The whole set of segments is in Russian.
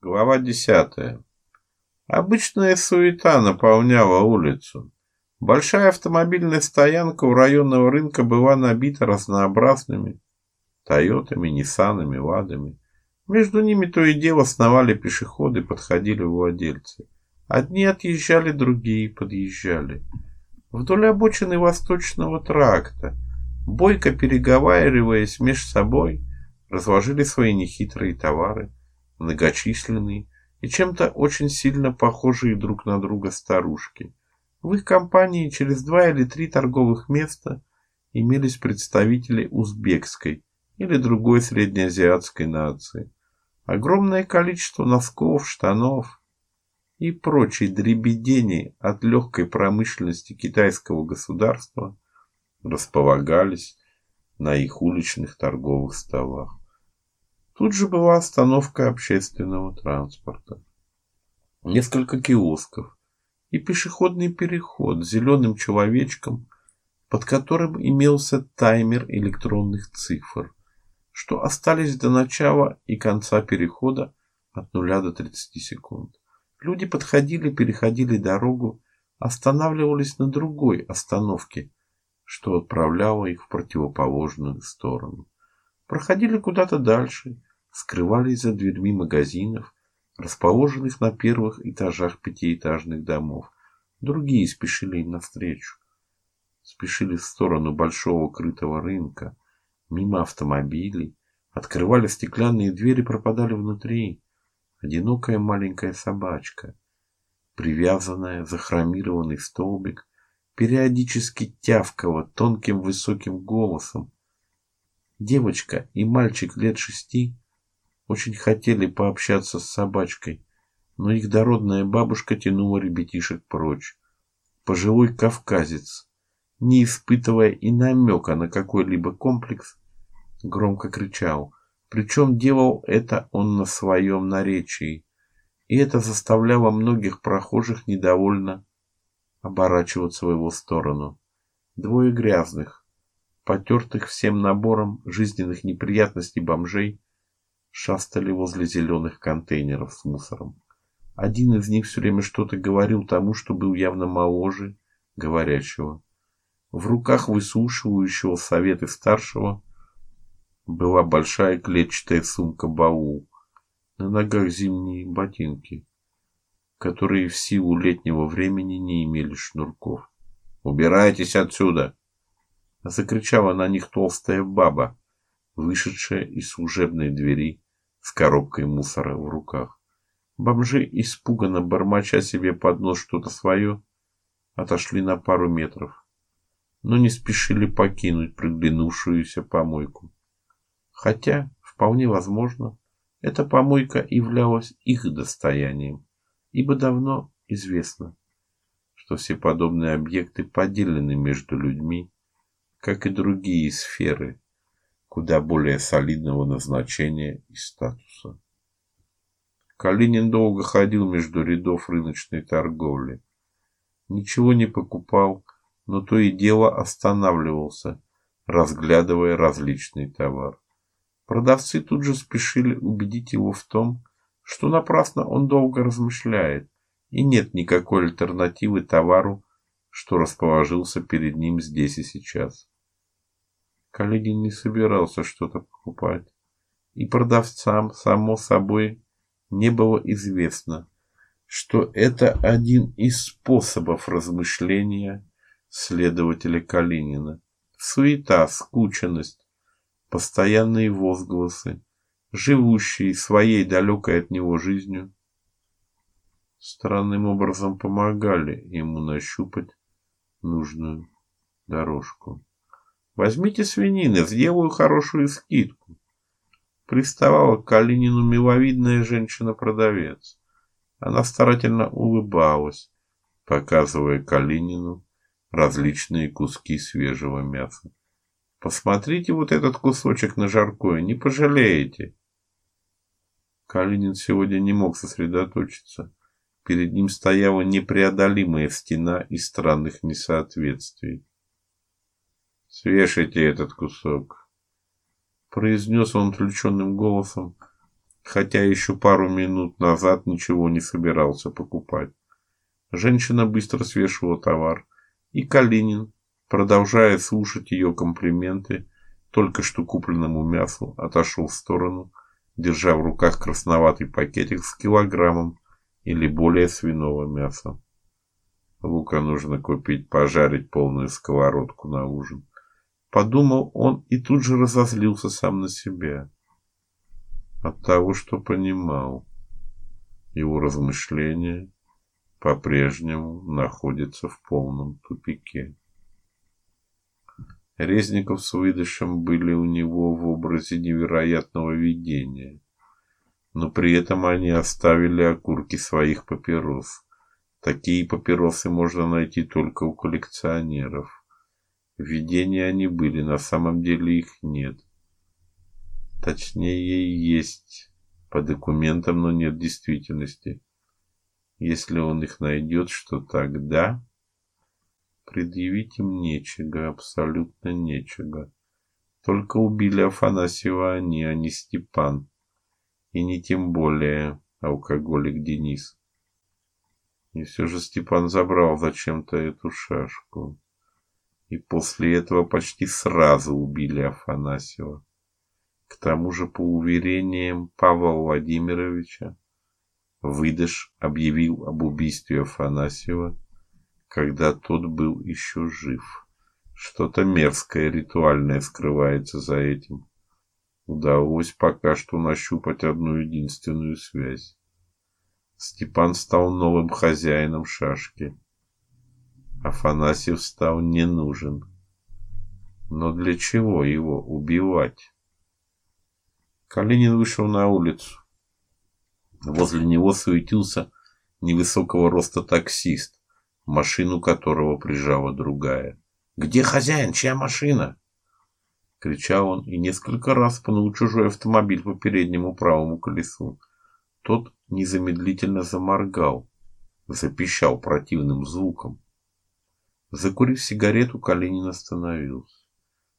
Глава десятая. Обычная суета наполняла улицу. Большая автомобильная стоянка у районного рынка была набита разнообразными Тойотами, Ниссанами, Ладами. Между ними то и дело сновали пешеходы, подходили владельцы. Одни отъезжали, другие подъезжали. Вдоль обочины восточного тракта, бойко переговариваясь меж собой, разложили свои нехитрые товары, многочисленные и чем-то очень сильно похожие друг на друга старушки. В их компании через два или три торговых места имелись представители узбекской или другой среднеазиатской нации. Огромное количество носков, штанов и прочей дребедени от легкой промышленности китайского государства располагались на их уличных торговых столах. Тут же была остановка общественного транспорта. Несколько киосков и пешеходный переход с зеленым человечком, под которым имелся таймер электронных цифр, что остались до начала и конца перехода от нуля до 30 секунд. Люди подходили, переходили дорогу, останавливались на другой остановке, что отправляло их в противоположную сторону. Проходили куда-то дальше, скрывались за дверьми магазинов, расположенных на первых этажах пятиэтажных домов. Другие спешили им навстречу. Спешили в сторону большого крытого рынка, мимо автомобилей, открывали стеклянные двери, пропадали внутри. Одинокая маленькая собачка, привязанная за хромированный столбик, периодически тявкала тонким высоким голосом. Девочка и мальчик лет шести очень хотели пообщаться с собачкой, но их дородная бабушка тянула ребятишек прочь. Пожилой кавказец, не испытывая и намека на какой-либо комплекс, громко кричал. Причем делал это он на своем наречии, и это заставляло многих прохожих недовольно оборачиваться в его сторону. Двое грязных, потертых всем набором жизненных неприятностей бомжей шастали возле зеленых контейнеров с мусором. Один из них все время что-то говорил тому, что был явно моложе говорящего. В руках выслушивающего советы старшего была большая клетчатая сумка-баул, на ногах зимние ботинки, которые в силу летнего времени не имели шнурков. "Убирайтесь отсюда!" закричала на них толстая баба, вышедшая из служебной двери с коробкой мусора в руках. Бомжи, испуганно бормоча себе под нос что-то свое, отошли на пару метров, но не спешили покинуть приглянувшуюся помойку. Хотя, вполне возможно, эта помойка являлась их достоянием, ибо давно известно, что все подобные объекты поделены между людьми, как и другие сферы куда более солидного назначения и статуса. Калинин долго ходил между рядов рыночной торговли. Ничего не покупал, но то и дело останавливался, разглядывая различный товар. Продавцы тут же спешили убедить его в том, что напрасно он долго размышляет, и нет никакой альтернативы товару, что расположился перед ним здесь и сейчас. Калинин не собирался что-то покупать, и продавцам, само собой, не было известно, что это один из способов размышления следователя Калинина. Суета, скученность, постоянные возгласы, живущие своей далекой от него жизнью, странным образом помогали ему нащупать нужную дорожку. Возьмите свинины, сделаю хорошую скидку. Приставала к Калинину миловидная женщина-продавец. Она старательно улыбалась, показывая Калинину различные куски свежего мяса. Посмотрите вот этот кусочек на жаркое, не пожалеете. Калинин сегодня не мог сосредоточиться. Перед ним стояла непреодолимая стена из странных несоответствий. Свешайте этот кусок, произнес он отвлеченным голосом, хотя еще пару минут назад ничего не собирался покупать. Женщина быстро свешивала товар, и Калинин, продолжая слушать ее комплименты только что купленному мясу, отошел в сторону, держа в руках красноватый пакетик с килограммом или более свиного мяса. Лука нужно купить, пожарить полную сковородку на ужин. Подумал он и тут же разозлился сам на себя. От того, что понимал. Его размышления по-прежнему находятся в полном тупике. Резников с выдышем были у него в образе невероятного видения, но при этом они оставили окурки своих папирос. Такие папиросы можно найти только у коллекционеров. Видения они были, на самом деле их нет. Точнее, есть по документам, но нет действительности. Если он их найдет, что тогда предъявить им нечего, абсолютно нечего. Только убили Афанасьева они, а не Степан. И не тем более алкоголик Денис. И все же Степан забрал зачем-то эту шашку. И после этого почти сразу убили Афанасьева. К тому же, по уверениям Павла Владимировича, Выдыш объявил об убийстве Афанасьева, когда тот был еще жив. Что-то мерзкое ритуальное скрывается за этим. Удалось пока что нащупать одну единственную связь. Степан стал новым хозяином шашки. Афанасьев стал не нужен. Но для чего его убивать? Калинин вышел на улицу. Возле него суетился невысокого роста таксист, машину которого прижала другая. Где хозяин? Чья машина? кричал он и несколько раз пнул чужой автомобиль по переднему правому колесу. Тот незамедлительно заморгал, запищал противным звуком. Закурив сигарету, Калинин остановился.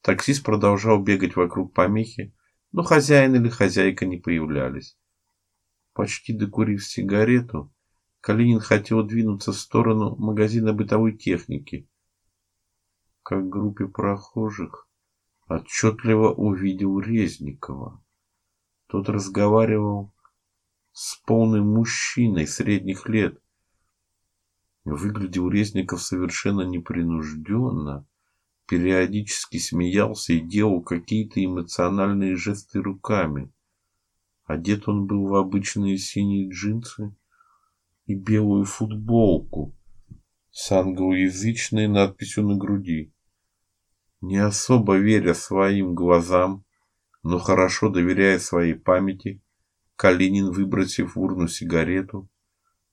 Таксист продолжал бегать вокруг помехи, но хозяин или хозяйка не появлялись. Почти докурив сигарету, Калинин хотел двинуться в сторону магазина бытовой техники. Как в группе прохожих отчетливо увидел Резникова. Тот разговаривал с полным мужчиной средних лет. Выглядел Резников совершенно непринужденно, периодически смеялся и делал какие-то эмоциональные жесты руками. Одет он был в обычные синие джинсы и белую футболку с англоязычной надписью на груди. Не особо веря своим глазам, но хорошо доверяя своей памяти, Калинин, выбросив в урну сигарету,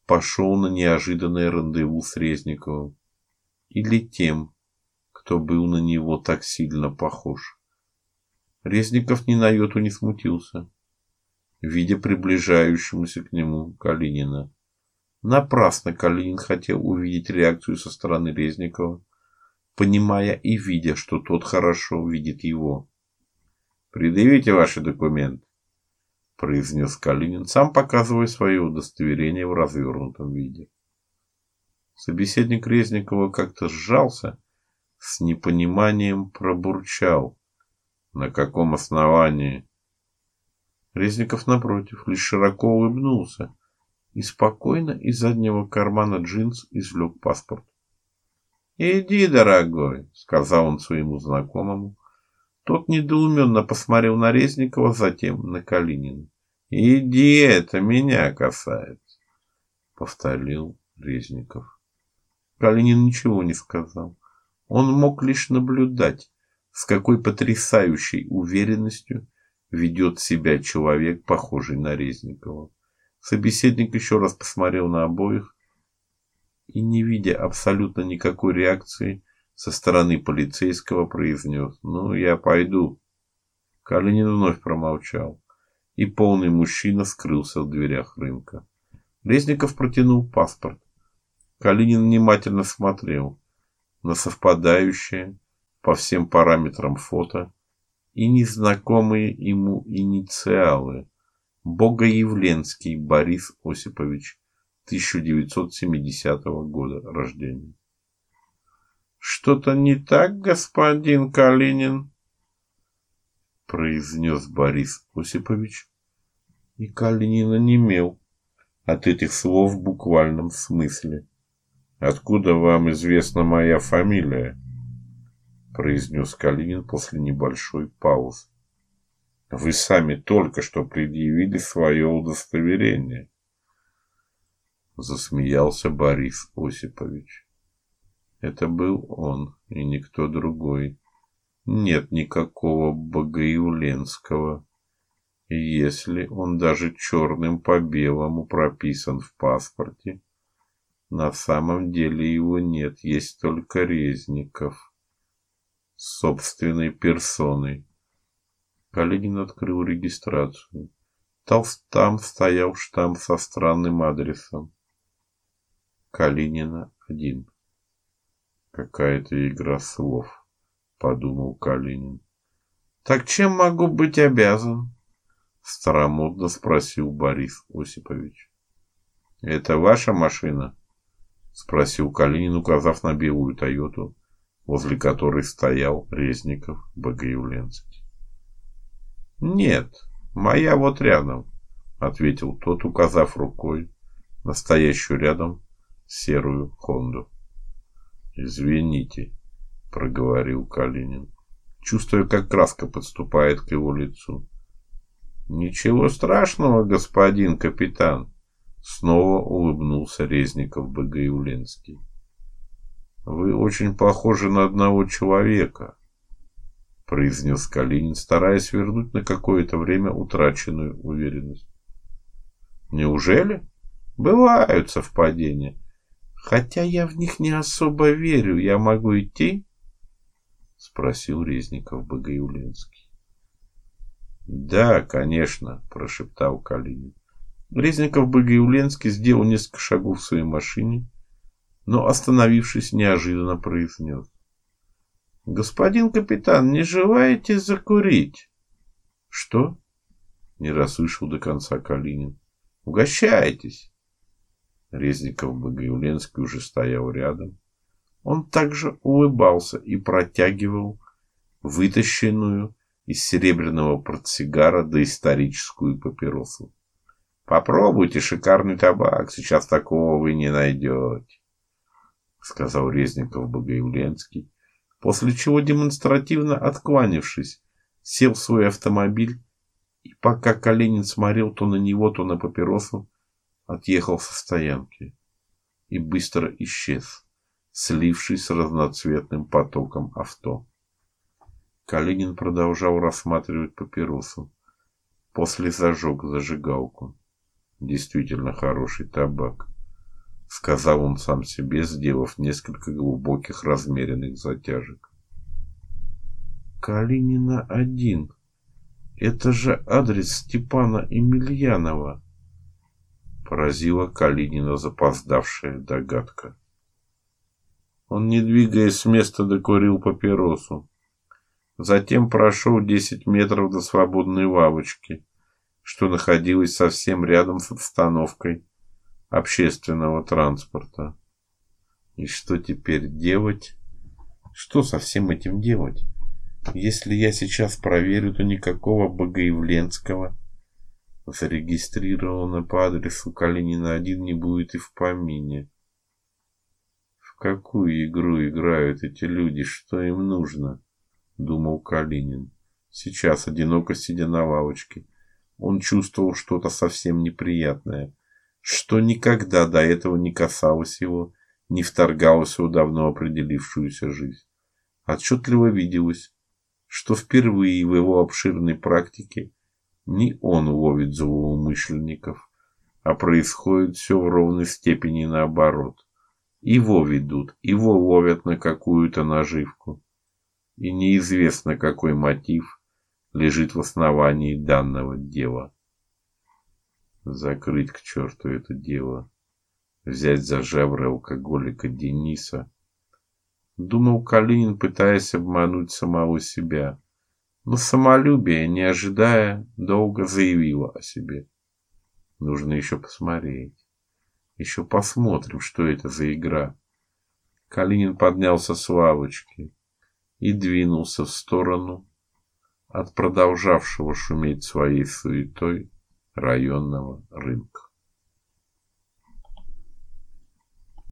пошел на неожиданное рандеву с Резниковым или тем, кто был на него так сильно похож. Резников ни на йоту не смутился видя приближающемуся к нему Калинина. Напрасно Калинин хотел увидеть реакцию со стороны Резникова, понимая и видя, что тот хорошо видит его. «Предъявите ваши документы», — произнес Калинин, сам показывая свое удостоверение в развернутом виде. Собеседник Резникова как-то сжался, с непониманием пробурчал. «На каком основании?» Резников, напротив, лишь широко улыбнулся и спокойно из заднего кармана джинс извлек паспорт. «Иди, дорогой», — сказал он своему знакомому. Тот недоуменно посмотрел на Резникова, затем на Калинина. «Иди, это меня касается», — повторил Резников. Калинин ничего не сказал. Он мог лишь наблюдать, с какой потрясающей уверенностью ведет себя человек, похожий на Резникова. Собеседник еще раз посмотрел на обоих и, не видя абсолютно никакой реакции со стороны полицейского, произнес «Ну, я пойду». Калинин вновь промолчал, и полный мужчина скрылся в дверях рынка. Резников протянул паспорт. Калинин внимательно смотрел на совпадающее по всем параметрам фото и незнакомые ему инициалы Богоявленский Борис Осипович, 1970 года рождения. Что-то не так, господин Калинин? произнес Борис Осипович, и Калинин онемел от этих слов в буквальном смысле. Откуда вам известна моя фамилия? произнес Калинин после небольшой паузы. Вы сами только что предъявили свое удостоверение. Засмеялся Борис Осипович. Это был он и никто другой. Нет никакого Богоявленского. Если он даже черным по белому прописан в паспорте, на самом деле его нет, есть только Резников собственной персоной. Калинин открыл регистрацию. Там стоял штамп со странным адресом. Калинина один. Какая-то игра слов, подумал Калинин. Так чем могу быть обязан? старомодно спросил Борис Осипович. Это ваша машина? спросил Калинин, указав на белую Тойоту, возле которой стоял Резников Богоявленский. Нет, моя вот рядом, ответил тот, указав рукой на стоящую рядом серую Хонду. Извините, проговорил Калинин, чувствуя, как краска подступает к его лицу. Ничего страшного, господин капитан, снова улыбнулся Резников Богоявленский. Вы очень похожи на одного человека произнес Калинин, стараясь вернуть на какое-то время утраченную уверенность. Неужели? Бывают совпадения. Хотя я в них не особо верю. Я могу идти? спросил Резников Богоявленский. Да, конечно, прошептал Калинин. Резников Богоявленский сделал несколько шагов в своей машине, но остановившись, неожиданно произнес: Господин капитан, не желаете закурить? Что? Не расслышал до конца Калинин. Угощайтесь. Резников Богоявленский уже стоял рядом. Он также улыбался и протягивал вытащенную из серебряного портсигара доисторическую папиросу. Попробуйте шикарный табак, сейчас такого вы не найдете, сказал Резников Богоявленский после чего демонстративно откланившись, сел в свой автомобиль и пока Калинин смотрел то на него, то на папиросу, отъехал со стоянки и быстро исчез, слившись с разноцветным потоком авто. Калинин продолжал рассматривать папиросу. После зажег зажигалку. Действительно хороший табак сказал он сам себе, сделав несколько глубоких размеренных затяжек. Калинина один. Это же адрес Степана Емельянова. Поразила Калинина запоздавшая догадка. Он, не двигаясь с места, докурил папиросу. Затем прошел десять метров до свободной лавочки, что находилась совсем рядом с остановкой общественного транспорта. И что теперь делать? Что со всем этим делать? Если я сейчас проверю, то никакого Богоявленского зарегистрированного по адресу Калинина 1 не будет и в помине. В какую игру играют эти люди, что им нужно? думал Калинин. Сейчас одиноко сидя на лавочке, он чувствовал что-то совсем неприятное что никогда до этого не касалось его, не вторгалось в его давно определившуюся жизнь. Отчетливо виделось, что впервые в его обширной практике не он ловит злоумышленников, а происходит все в ровной степени наоборот. Его ведут, его ловят на какую-то наживку. И неизвестно, какой мотив лежит в основании данного дела. Закрыть к черту это дело. Взять за жабры алкоголика Дениса. Думал Калинин, пытаясь обмануть самого себя. Но самолюбие, не ожидая, долго заявило о себе. Нужно еще посмотреть. Еще посмотрим, что это за игра. Калинин поднялся с лавочки и двинулся в сторону от продолжавшего шуметь своей суетой районного рынка.